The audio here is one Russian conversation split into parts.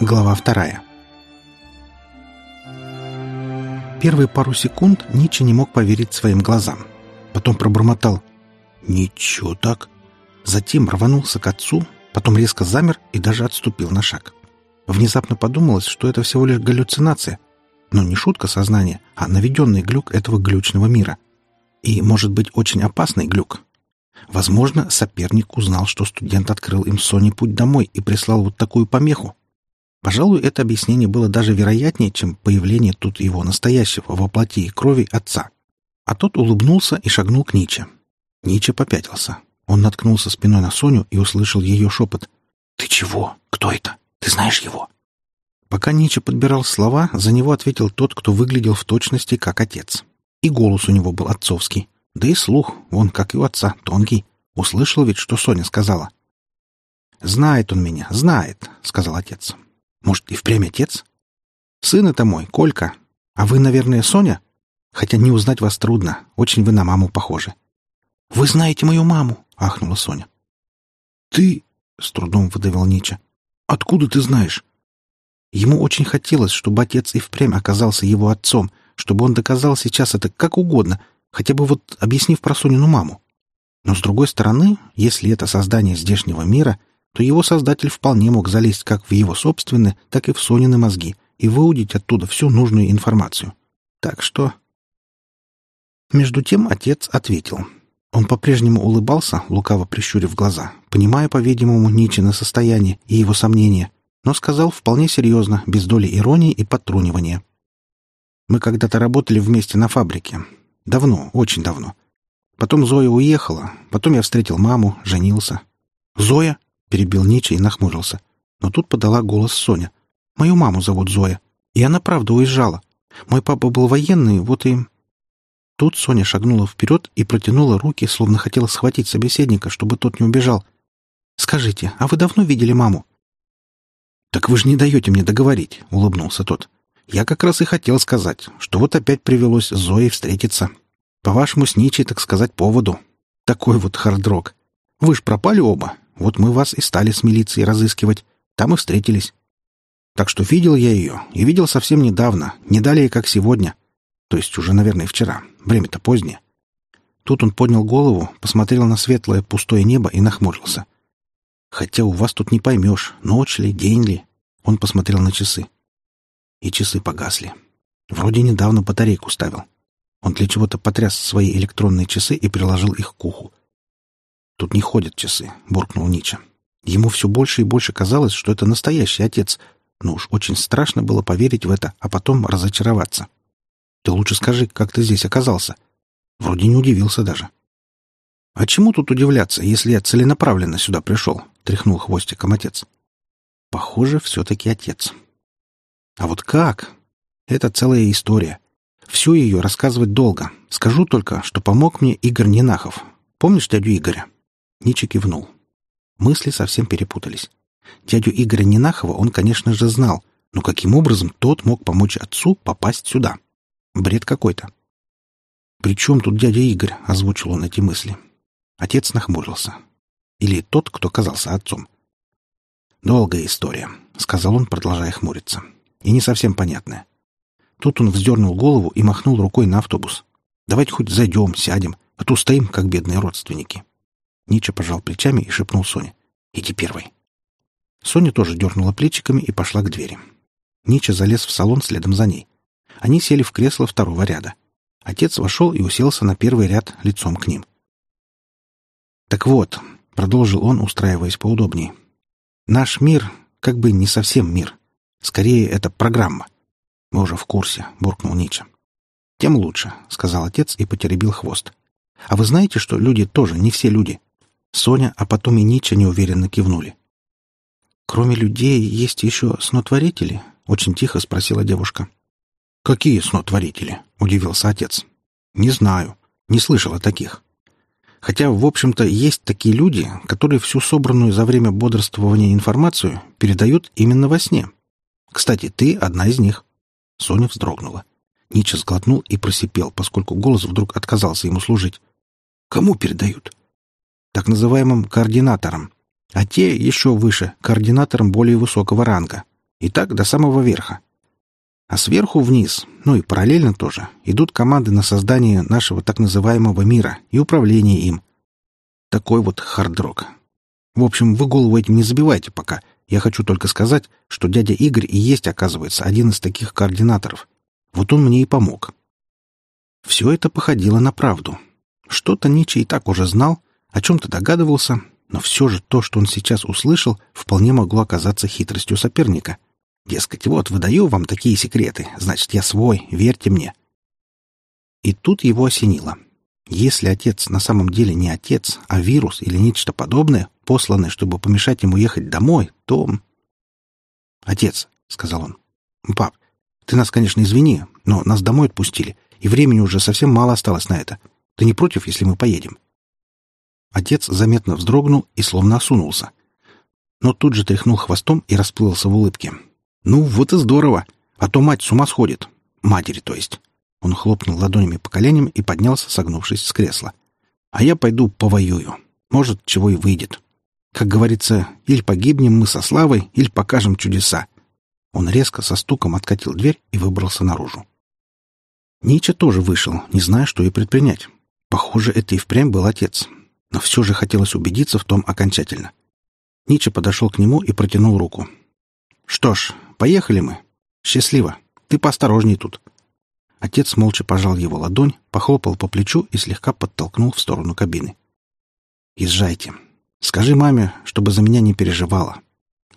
Глава вторая. Первые пару секунд Ничи не мог поверить своим глазам. Потом пробормотал «Ничего так». Затем рванулся к отцу, потом резко замер и даже отступил на шаг. Внезапно подумалось, что это всего лишь галлюцинация. Но не шутка сознания, а наведенный глюк этого глючного мира. И, может быть, очень опасный глюк. Возможно, соперник узнал, что студент открыл им Соне путь домой и прислал вот такую помеху. Пожалуй, это объяснение было даже вероятнее, чем появление тут его настоящего во плоти и крови отца. А тот улыбнулся и шагнул к Ниче. Ниче попятился. Он наткнулся спиной на Соню и услышал ее шепот. «Ты чего? Кто это? Ты знаешь его?» Пока Ниче подбирал слова, за него ответил тот, кто выглядел в точности как отец. И голос у него был отцовский. Да и слух, вон, как и у отца, тонкий. Услышал ведь, что Соня сказала. «Знает он меня, знает», — сказал отец. «Может, и впрямь отец? Сын это мой, Колька. А вы, наверное, Соня? Хотя не узнать вас трудно, очень вы на маму похожи». «Вы знаете мою маму», — ахнула Соня. «Ты...» — с трудом выдавил Нича. «Откуда ты знаешь?» Ему очень хотелось, чтобы отец и впрямь оказался его отцом, чтобы он доказал сейчас это как угодно, хотя бы вот объяснив про Сонину маму. Но с другой стороны, если это создание здешнего мира, то его создатель вполне мог залезть как в его собственные, так и в Сонины мозги и выудить оттуда всю нужную информацию. Так что... Между тем отец ответил. Он по-прежнему улыбался, лукаво прищурив глаза, понимая, по-видимому, Ничина состояние и его сомнения, но сказал вполне серьезно, без доли иронии и подтрунивания. «Мы когда-то работали вместе на фабрике. Давно, очень давно. Потом Зоя уехала, потом я встретил маму, женился. «Зоя?» — перебил Нича и нахмурился. Но тут подала голос Соня. «Мою маму зовут Зоя, и она правда уезжала. Мой папа был военный, вот и...» Тут Соня шагнула вперед и протянула руки, словно хотела схватить собеседника, чтобы тот не убежал. «Скажите, а вы давно видели маму?» «Так вы же не даете мне договорить», — улыбнулся тот. «Я как раз и хотел сказать, что вот опять привелось Зоей встретиться. По вашему с Ничей, так сказать, поводу. Такой вот хардрок. Вы ж пропали оба. Вот мы вас и стали с милицией разыскивать. Там и встретились. Так что видел я ее, и видел совсем недавно, не далее, как сегодня. То есть уже, наверное, вчера. Время-то позднее. Тут он поднял голову, посмотрел на светлое пустое небо и нахмурился. Хотя у вас тут не поймешь, ночь ли, день ли. Он посмотрел на часы. И часы погасли. Вроде недавно батарейку ставил. Он для чего-то потряс свои электронные часы и приложил их к уху. «Тут не ходят часы», — буркнул Нича. Ему все больше и больше казалось, что это настоящий отец, но уж очень страшно было поверить в это, а потом разочароваться. «Ты лучше скажи, как ты здесь оказался?» Вроде не удивился даже. «А чему тут удивляться, если я целенаправленно сюда пришел?» — тряхнул хвостиком отец. «Похоже, все-таки отец». «А вот как?» «Это целая история. Всю ее рассказывать долго. Скажу только, что помог мне Игорь Ненахов. Помнишь дядю Игоря?» Ничи кивнул. Мысли совсем перепутались. Дядю Игоря Ненахова он, конечно же, знал, но каким образом тот мог помочь отцу попасть сюда? Бред какой-то. «При чем тут дядя Игорь?» — озвучил он эти мысли. Отец нахмурился. Или тот, кто казался отцом. «Долгая история», — сказал он, продолжая хмуриться. «И не совсем понятная. Тут он вздернул голову и махнул рукой на автобус. «Давайте хоть зайдем, сядем, а то стоим, как бедные родственники». Нича пожал плечами и шепнул Соне. «Иди первой». Соня тоже дернула плечиками и пошла к двери. Нича залез в салон следом за ней. Они сели в кресло второго ряда. Отец вошел и уселся на первый ряд лицом к ним. «Так вот», — продолжил он, устраиваясь поудобнее, — «наш мир как бы не совсем мир. Скорее, это программа. «Мы уже в курсе», — буркнул Нича. «Тем лучше», — сказал отец и потеребил хвост. «А вы знаете, что люди тоже не все люди?» Соня, а потом и Нича неуверенно кивнули. «Кроме людей есть еще снотворители?» — очень тихо спросила девушка. «Какие снотворители?» — удивился отец. «Не знаю. Не слышал о таких. Хотя, в общем-то, есть такие люди, которые всю собранную за время бодрствования информацию передают именно во сне. Кстати, ты одна из них. Соня вздрогнула. Нича сглотнул и просипел, поскольку голос вдруг отказался ему служить. «Кому передают?» «Так называемым координаторам. А те еще выше, координаторам более высокого ранга. И так до самого верха. А сверху вниз, ну и параллельно тоже, идут команды на создание нашего так называемого мира и управление им. Такой вот хардрок. В общем, вы голову этим не забивайте пока. Я хочу только сказать, что дядя Игорь и есть, оказывается, один из таких координаторов. Вот он мне и помог. Все это походило на правду. Что-то Ничи и так уже знал, о чем-то догадывался, но все же то, что он сейчас услышал, вполне могло оказаться хитростью соперника — Дескать, вот, выдаю вам такие секреты, значит, я свой, верьте мне. И тут его осенило. Если отец на самом деле не отец, а вирус или нечто подобное, посланное, чтобы помешать ему ехать домой, то... «Отец», — сказал он, — «пап, ты нас, конечно, извини, но нас домой отпустили, и времени уже совсем мало осталось на это. Ты не против, если мы поедем?» Отец заметно вздрогнул и словно осунулся. Но тут же тряхнул хвостом и расплылся в улыбке. «Ну, вот и здорово. А то мать с ума сходит. Матери, то есть». Он хлопнул ладонями по коленям и поднялся, согнувшись с кресла. «А я пойду повоюю. Может, чего и выйдет. Как говорится, или погибнем мы со славой, или покажем чудеса». Он резко со стуком откатил дверь и выбрался наружу. Нича тоже вышел, не зная, что и предпринять. Похоже, это и впрямь был отец. Но все же хотелось убедиться в том окончательно. Нича подошел к нему и протянул руку. «Что ж, Поехали мы. Счастливо. Ты поосторожней тут. Отец молча пожал его ладонь, похлопал по плечу и слегка подтолкнул в сторону кабины. Езжайте. Скажи маме, чтобы за меня не переживала.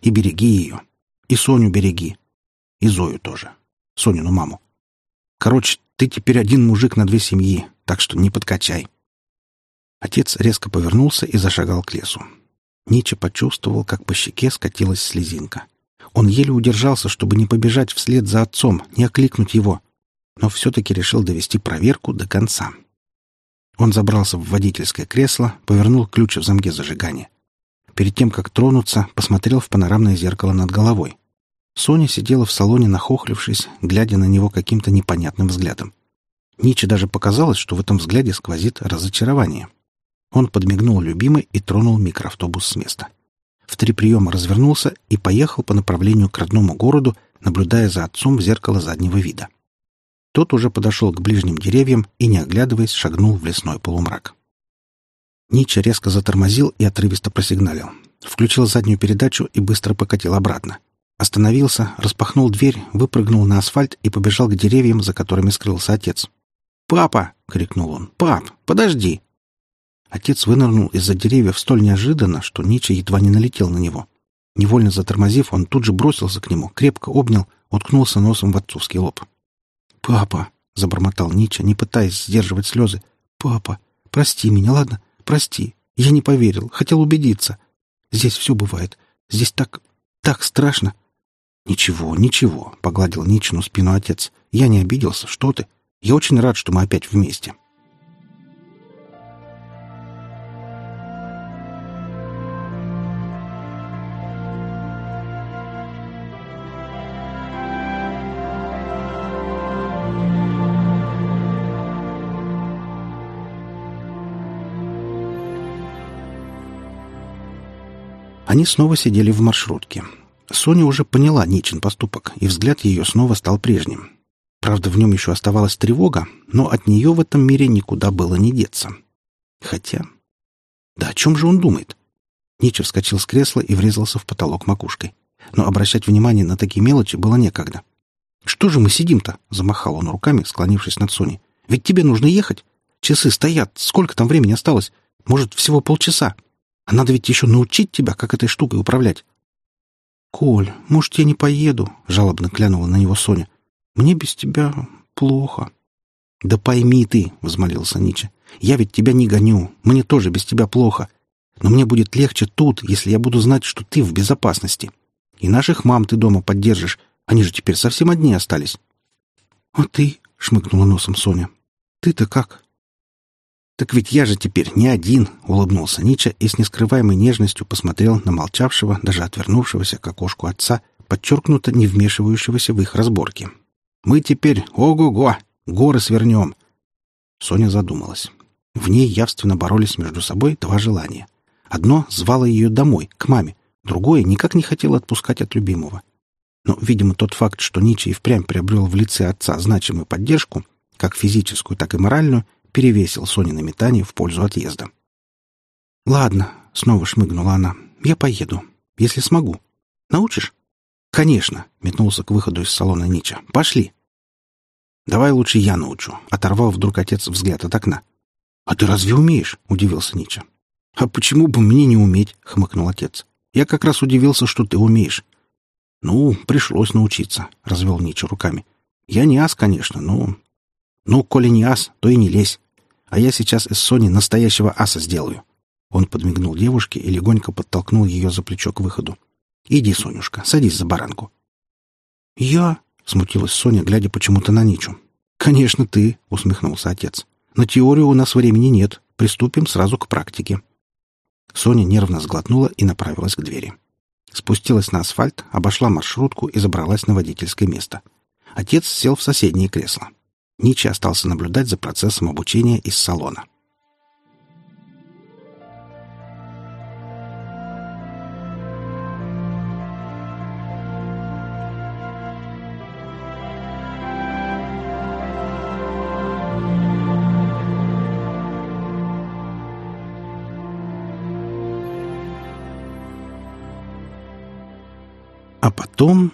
И береги ее. И Соню береги. И Зою тоже. Сонину маму. Короче, ты теперь один мужик на две семьи, так что не подкачай. Отец резко повернулся и зашагал к лесу. Нича почувствовал, как по щеке скатилась слезинка. Он еле удержался, чтобы не побежать вслед за отцом, не окликнуть его, но все-таки решил довести проверку до конца. Он забрался в водительское кресло, повернул ключ в замке зажигания. Перед тем, как тронуться, посмотрел в панорамное зеркало над головой. Соня сидела в салоне, нахохлившись, глядя на него каким-то непонятным взглядом. Ниче даже показалось, что в этом взгляде сквозит разочарование. Он подмигнул любимой и тронул микроавтобус с места. — в три приема развернулся и поехал по направлению к родному городу, наблюдая за отцом в зеркало заднего вида. Тот уже подошел к ближним деревьям и, не оглядываясь, шагнул в лесной полумрак. Нича резко затормозил и отрывисто просигналил. Включил заднюю передачу и быстро покатил обратно. Остановился, распахнул дверь, выпрыгнул на асфальт и побежал к деревьям, за которыми скрылся отец. «Папа!» — крикнул он. «Пап, подожди!» Отец вынырнул из-за деревьев столь неожиданно, что Нича едва не налетел на него. Невольно затормозив, он тут же бросился к нему, крепко обнял, уткнулся носом в отцовский лоб. «Папа!» — забормотал Нича, не пытаясь сдерживать слезы. «Папа, прости меня, ладно? Прости. Я не поверил, хотел убедиться. Здесь все бывает. Здесь так... так страшно». «Ничего, ничего», — погладил Ничину спину отец. «Я не обиделся. Что ты? Я очень рад, что мы опять вместе». Они снова сидели в маршрутке. Соня уже поняла Ничин поступок, и взгляд ее снова стал прежним. Правда, в нем еще оставалась тревога, но от нее в этом мире никуда было не деться. Хотя... Да о чем же он думает? Нича вскочил с кресла и врезался в потолок макушкой. Но обращать внимание на такие мелочи было некогда. «Что же мы сидим-то?» — замахал он руками, склонившись над Соней. «Ведь тебе нужно ехать. Часы стоят. Сколько там времени осталось? Может, всего полчаса?» А надо ведь еще научить тебя, как этой штукой управлять. — Коль, может, я не поеду? — жалобно глянула на него Соня. — Мне без тебя плохо. — Да пойми ты, — взмолился Нича. — Я ведь тебя не гоню. Мне тоже без тебя плохо. Но мне будет легче тут, если я буду знать, что ты в безопасности. И наших мам ты дома поддержишь. Они же теперь совсем одни остались. — А ты? — шмыгнула носом Соня. — Ты-то как? «Так ведь я же теперь не один», — улыбнулся Нича и с нескрываемой нежностью посмотрел на молчавшего, даже отвернувшегося к окошку отца, подчеркнуто не вмешивающегося в их разборки. «Мы теперь, ого-го, горы свернем!» Соня задумалась. В ней явственно боролись между собой два желания. Одно звало ее домой, к маме, другое никак не хотело отпускать от любимого. Но, видимо, тот факт, что Ничи и впрямь приобрел в лице отца значимую поддержку, как физическую, так и моральную, перевесил Сони на метание в пользу отъезда. «Ладно», — снова шмыгнула она, — «я поеду, если смогу. Научишь?» «Конечно», — метнулся к выходу из салона Нича. «Пошли». «Давай лучше я научу», — оторвал вдруг отец взгляд от окна. «А ты разве умеешь?» — удивился Нича. «А почему бы мне не уметь?» — хмыкнул отец. «Я как раз удивился, что ты умеешь». «Ну, пришлось научиться», — развел Нича руками. «Я не ас, конечно, но «Ну, коли не ас, то и не лезь. А я сейчас из Сони настоящего аса сделаю». Он подмигнул девушке и легонько подтолкнул ее за плечо к выходу. «Иди, Сонюшка, садись за баранку». «Я?» — смутилась Соня, глядя почему-то на Ничу. «Конечно, ты», — усмехнулся отец. «На теорию у нас времени нет. Приступим сразу к практике». Соня нервно сглотнула и направилась к двери. Спустилась на асфальт, обошла маршрутку и забралась на водительское место. Отец сел в соседнее кресло. Ничи остался наблюдать за процессом обучения из салона. А потом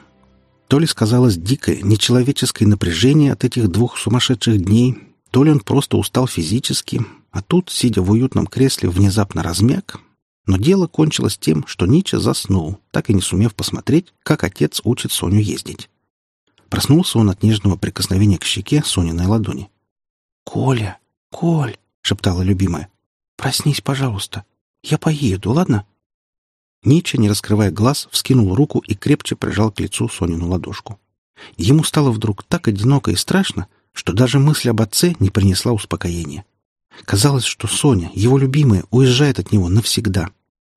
то ли сказалось дикое, нечеловеческое напряжение от этих двух сумасшедших дней, то ли он просто устал физически, а тут, сидя в уютном кресле, внезапно размяк. Но дело кончилось тем, что Нича заснул, так и не сумев посмотреть, как отец учит Соню ездить. Проснулся он от нежного прикосновения к щеке Сониной ладони. «Коля! Коль!» — шептала любимая. «Проснись, пожалуйста. Я поеду, ладно?» Нича, не раскрывая глаз, вскинул руку и крепче прижал к лицу Сонину ладошку. Ему стало вдруг так одиноко и страшно, что даже мысль об отце не принесла успокоения. Казалось, что Соня, его любимая, уезжает от него навсегда.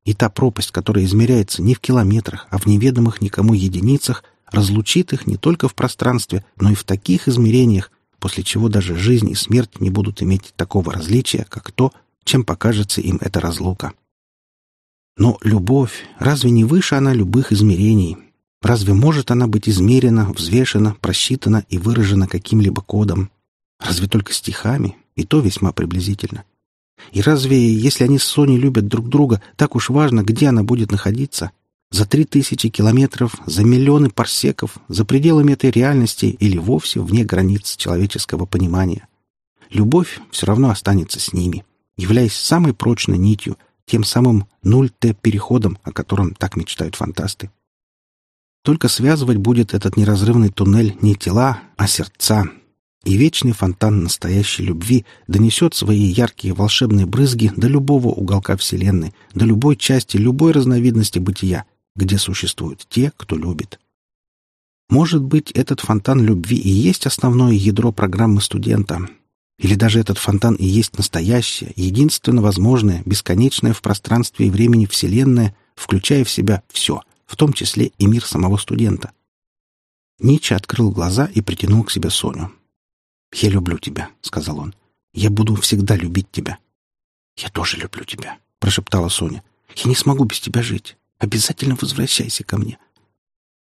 И та пропасть, которая измеряется не в километрах, а в неведомых никому единицах, разлучит их не только в пространстве, но и в таких измерениях, после чего даже жизнь и смерть не будут иметь такого различия, как то, чем покажется им эта разлука. Но любовь, разве не выше она любых измерений? Разве может она быть измерена, взвешена, просчитана и выражена каким-либо кодом? Разве только стихами? И то весьма приблизительно. И разве, если они с Соней любят друг друга, так уж важно, где она будет находиться? За три тысячи километров, за миллионы парсеков, за пределами этой реальности или вовсе вне границ человеческого понимания? Любовь все равно останется с ними, являясь самой прочной нитью — тем самым нуль-Т-переходом, о котором так мечтают фантасты. Только связывать будет этот неразрывный туннель не тела, а сердца, и вечный фонтан настоящей любви донесет свои яркие волшебные брызги до любого уголка Вселенной, до любой части любой разновидности бытия, где существуют те, кто любит. Может быть, этот фонтан любви и есть основное ядро программы студента, или даже этот фонтан и есть настоящее, единственно возможное, бесконечное в пространстве и времени Вселенная, включая в себя все, в том числе и мир самого студента. Нича открыл глаза и притянул к себе Соню. «Я люблю тебя», — сказал он. «Я буду всегда любить тебя». «Я тоже люблю тебя», — прошептала Соня. «Я не смогу без тебя жить. Обязательно возвращайся ко мне».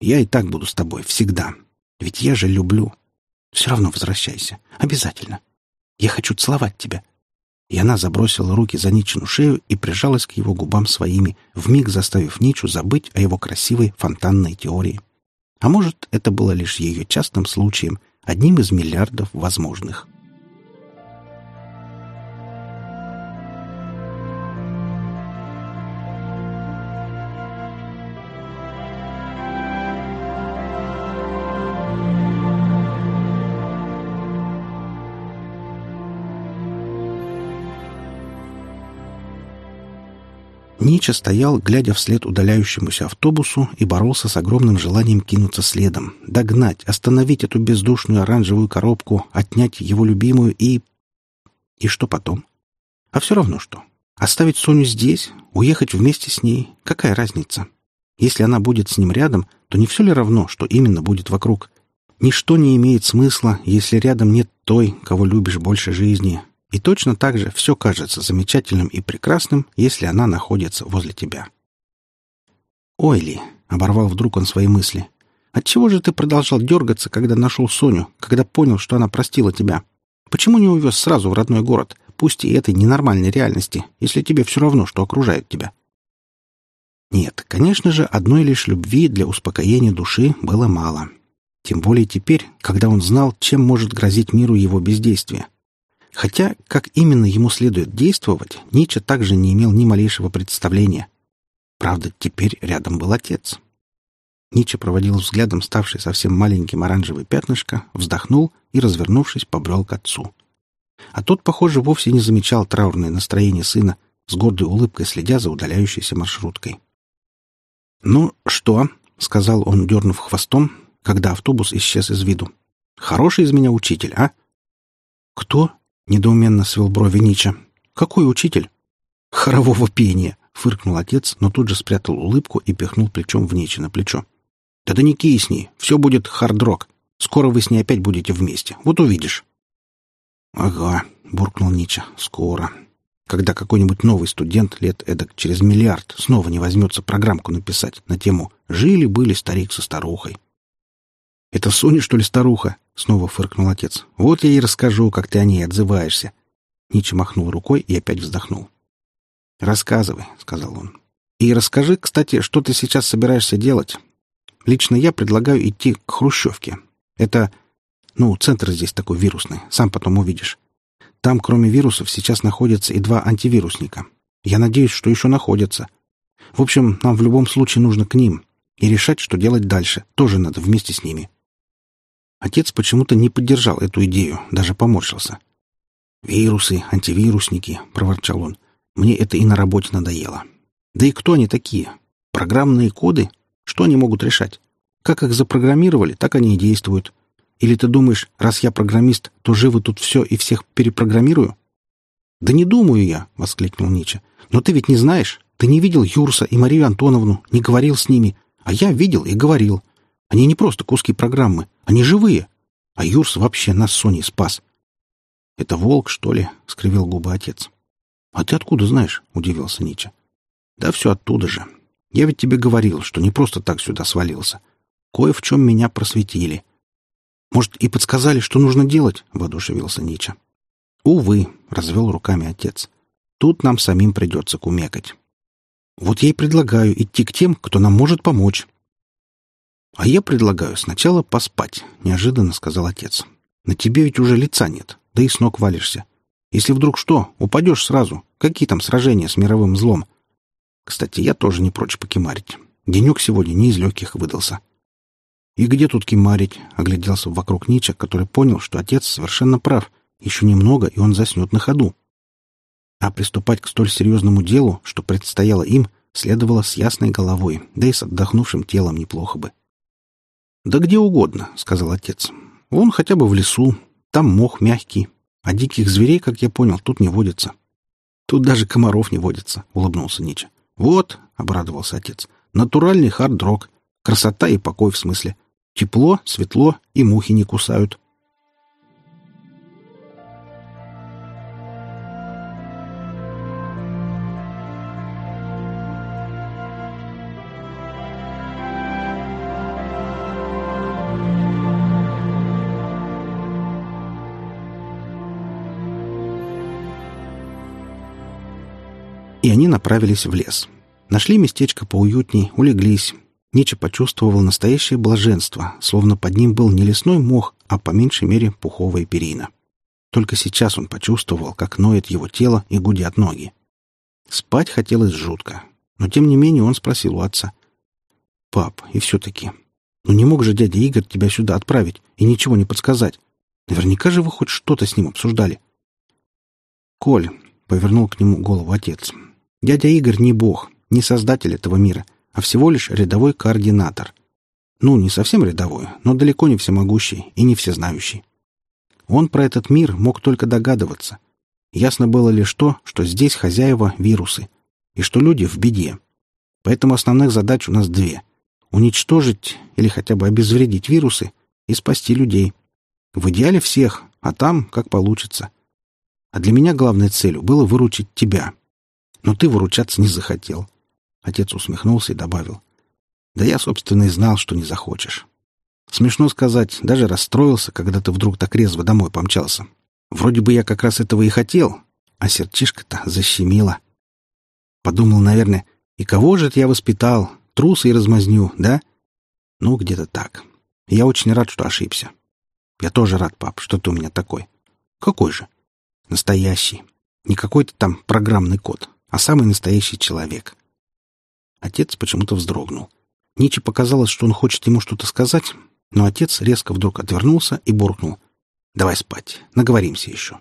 «Я и так буду с тобой всегда. Ведь я же люблю. Все равно возвращайся. Обязательно». Я хочу целовать тебя». И она забросила руки за Ничину шею и прижалась к его губам своими, вмиг заставив Ничу забыть о его красивой фонтанной теории. А может, это было лишь ее частным случаем, одним из миллиардов возможных. Нича стоял, глядя вслед удаляющемуся автобусу, и боролся с огромным желанием кинуться следом, догнать, остановить эту бездушную оранжевую коробку, отнять его любимую и... И что потом? А все равно что. Оставить Соню здесь, уехать вместе с ней, какая разница? Если она будет с ним рядом, то не все ли равно, что именно будет вокруг? Ничто не имеет смысла, если рядом нет той, кого любишь больше жизни, и точно так же все кажется замечательным и прекрасным, если она находится возле тебя. «Ой ли!» — оборвал вдруг он свои мысли. Отчего же ты продолжал дергаться, когда нашел Соню, когда понял, что она простила тебя? Почему не увез сразу в родной город, пусть и этой ненормальной реальности, если тебе все равно, что окружает тебя? Нет, конечно же, одной лишь любви для успокоения души было мало. Тем более теперь, когда он знал, чем может грозить миру его бездействие. Хотя, как именно ему следует действовать, Ницше также не имел ни малейшего представления. Правда, теперь рядом был отец. Ницше проводил взглядом ставший совсем маленьким оранжевое пятнышко, вздохнул и, развернувшись, побрел к отцу. А тот, похоже, вовсе не замечал траурное настроение сына, с гордой улыбкой следя за удаляющейся маршруткой. «Ну что?» — сказал он, дернув хвостом, когда автобус исчез из виду. «Хороший из меня учитель, а?» «Кто?» — недоуменно свел брови Нича. «Какой учитель?» «Хорового пения!» — фыркнул отец, но тут же спрятал улыбку и пихнул плечом в Нича на плечо. «Да да не кисни, все будет хард-рок. Скоро вы с ней опять будете вместе. Вот увидишь». «Ага», — буркнул Нича, — «скоро» когда какой-нибудь новый студент лет эдак через миллиард снова не возьмется программку написать на тему «Жили-были старик со старухой». «Это Соня, что ли, старуха?» — снова фыркнул отец. «Вот я и расскажу, как ты о ней отзываешься». Ничи махнул рукой и опять вздохнул. «Рассказывай», — сказал он. «И расскажи, кстати, что ты сейчас собираешься делать. Лично я предлагаю идти к Хрущевке. Это, ну, центр здесь такой вирусный, сам потом увидишь. Там, кроме вирусов, сейчас находятся и два антивирусника. Я надеюсь, что еще находятся. В общем, нам в любом случае нужно к ним. И решать, что делать дальше, тоже надо вместе с ними. Отец почему-то не поддержал эту идею, даже поморщился. «Вирусы, антивирусники», — проворчал он. «Мне это и на работе надоело. Да и кто они такие? Программные коды? Что они могут решать? Как их запрограммировали, так они и действуют. Или ты думаешь, раз я программист, то живо тут все и всех перепрограммирую? Да не думаю я, воскликнул Нича. Но ты ведь не знаешь. Ты не видел Юрса и Марию Антоновну, не говорил с ними. А я видел и говорил. Они не просто куски программы, они живые. А Юрс вообще нас с Соней спас. «Это волк, что ли?» — скривил губы отец. «А ты откуда знаешь?» — удивился Нича. «Да все оттуда же. Я ведь тебе говорил, что не просто так сюда свалился. Кое в чем меня просветили. Может, и подсказали, что нужно делать?» — воодушевился Нича. «Увы», — развел руками отец. «Тут нам самим придется кумекать. Вот я и предлагаю идти к тем, кто нам может помочь». «А я предлагаю сначала поспать», — неожиданно сказал отец. «На тебе ведь уже лица нет, да и с ног валишься. Если вдруг что, упадешь сразу. Какие там сражения с мировым злом? Кстати, я тоже не прочь покемарить. Денек сегодня не из легких выдался. «И где тут кимарить?» — огляделся вокруг Нича, который понял, что отец совершенно прав. Еще немного, и он заснет на ходу. А приступать к столь серьезному делу, что предстояло им, следовало с ясной головой, да и с отдохнувшим телом неплохо бы. «Да где угодно», — сказал отец. «Вон хотя бы в лесу. Там мох мягкий. А диких зверей, как я понял, тут не водится». «Тут даже комаров не водится», — улыбнулся Нича. «Вот», — обрадовался отец, — «натуральный хард-рок. Красота и покой в смысле. Тепло, светло и мухи не кусают. Они направились в лес. Нашли местечко поуютней, улеглись, Ниче почувствовал настоящее блаженство, словно под ним был не лесной мох, а по меньшей мере пуховая перина. Только сейчас он почувствовал, как ноет его тело и гудят ноги. Спать хотелось жутко, но тем не менее он спросил у отца. «Пап, и все-таки, ну не мог же дядя Игорь тебя сюда отправить и ничего не подсказать? Наверняка же вы хоть что-то с ним обсуждали». «Коль», — повернул к нему голову отец, — «дядя Игорь не бог, не создатель этого мира» а всего лишь рядовой координатор. Ну, не совсем рядовой, но далеко не всемогущий и не всезнающий. Он про этот мир мог только догадываться. Ясно было лишь то, что здесь хозяева — вирусы, и что люди в беде. Поэтому основных задач у нас две — уничтожить или хотя бы обезвредить вирусы и спасти людей. В идеале всех, а там как получится. А для меня главной целью было выручить тебя. Но ты выручаться не захотел. Отец усмехнулся и добавил. «Да я, собственно, и знал, что не захочешь. Смешно сказать, даже расстроился, когда ты вдруг так резво домой помчался. Вроде бы я как раз этого и хотел, а сердчишко-то защемило. Подумал, наверное, и кого же это я воспитал? Труса и размазню, да? Ну, где-то так. Я очень рад, что ошибся. Я тоже рад, пап, что ты у меня такой. Какой же? Настоящий. Не какой-то там программный код, а самый настоящий человек. Отец почему-то вздрогнул. Ниче показалось, что он хочет ему что-то сказать, но отец резко вдруг отвернулся и буркнул. «Давай спать. Наговоримся еще».